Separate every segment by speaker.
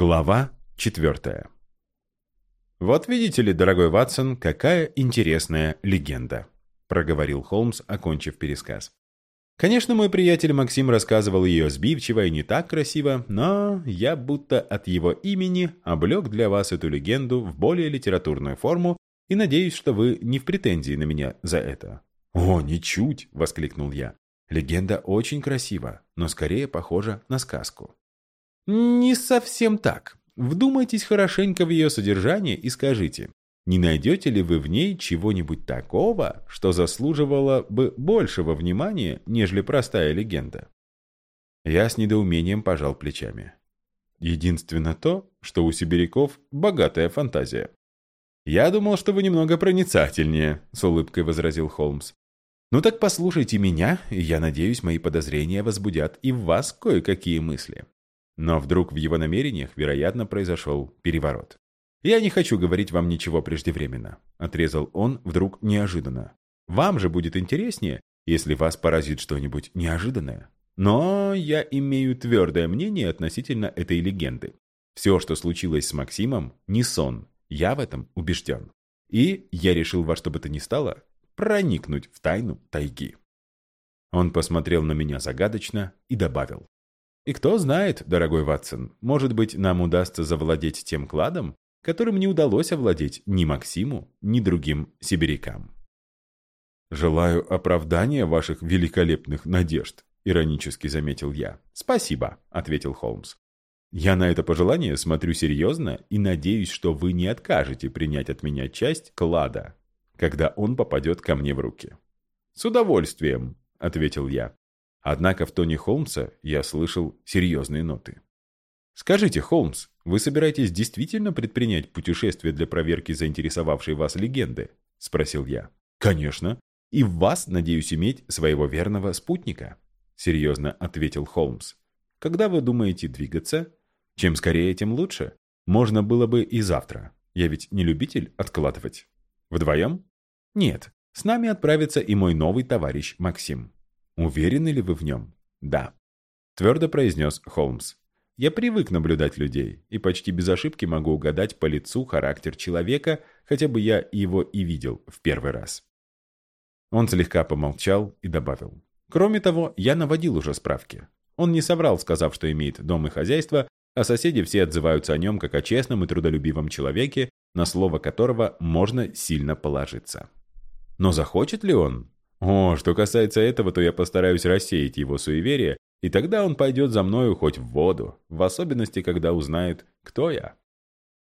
Speaker 1: Глава четвертая. «Вот видите ли, дорогой Ватсон, какая интересная легенда», — проговорил Холмс, окончив пересказ. Конечно, мой приятель Максим рассказывал ее сбивчиво и не так красиво, но я будто от его имени облег для вас эту легенду в более литературную форму и надеюсь, что вы не в претензии на меня за это. «О, ничуть!» — воскликнул я. «Легенда очень красива, но скорее похожа на сказку». Не совсем так. Вдумайтесь хорошенько в ее содержание и скажите, не найдете ли вы в ней чего-нибудь такого, что заслуживало бы большего внимания, нежели простая легенда? Я с недоумением пожал плечами. Единственно то, что у сибиряков богатая фантазия. «Я думал, что вы немного проницательнее», — с улыбкой возразил Холмс. «Ну так послушайте меня, и я надеюсь, мои подозрения возбудят и в вас кое-какие мысли. Но вдруг в его намерениях, вероятно, произошел переворот. «Я не хочу говорить вам ничего преждевременно», — отрезал он вдруг неожиданно. «Вам же будет интереснее, если вас поразит что-нибудь неожиданное. Но я имею твердое мнение относительно этой легенды. Все, что случилось с Максимом, не сон. Я в этом убежден. И я решил во что бы то ни стало проникнуть в тайну тайги». Он посмотрел на меня загадочно и добавил. И кто знает, дорогой Ватсон, может быть, нам удастся завладеть тем кладом, которым не удалось овладеть ни Максиму, ни другим сибирякам. «Желаю оправдания ваших великолепных надежд», — иронически заметил я. «Спасибо», — ответил Холмс. «Я на это пожелание смотрю серьезно и надеюсь, что вы не откажете принять от меня часть клада, когда он попадет ко мне в руки». «С удовольствием», — ответил я. Однако в тоне Холмса я слышал серьезные ноты. «Скажите, Холмс, вы собираетесь действительно предпринять путешествие для проверки заинтересовавшей вас легенды?» – спросил я. «Конечно. И в вас, надеюсь, иметь своего верного спутника», – серьезно ответил Холмс. «Когда вы думаете двигаться? Чем скорее, тем лучше. Можно было бы и завтра. Я ведь не любитель откладывать. Вдвоем? Нет. С нами отправится и мой новый товарищ Максим. «Уверены ли вы в нем?» «Да», — твердо произнес Холмс. «Я привык наблюдать людей, и почти без ошибки могу угадать по лицу характер человека, хотя бы я его и видел в первый раз». Он слегка помолчал и добавил. «Кроме того, я наводил уже справки. Он не соврал, сказав, что имеет дом и хозяйство, а соседи все отзываются о нем как о честном и трудолюбивом человеке, на слово которого можно сильно положиться. Но захочет ли он? О, что касается этого, то я постараюсь рассеять его суеверие, и тогда он пойдет за мною хоть в воду, в особенности, когда узнает, кто я.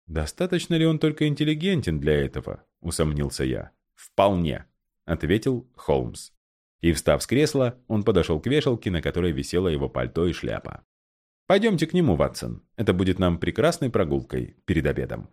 Speaker 1: «Достаточно ли он только интеллигентен для этого?» — усомнился я. «Вполне», — ответил Холмс. И, встав с кресла, он подошел к вешалке, на которой висело его пальто и шляпа. «Пойдемте к нему, Ватсон. Это будет нам прекрасной прогулкой перед обедом».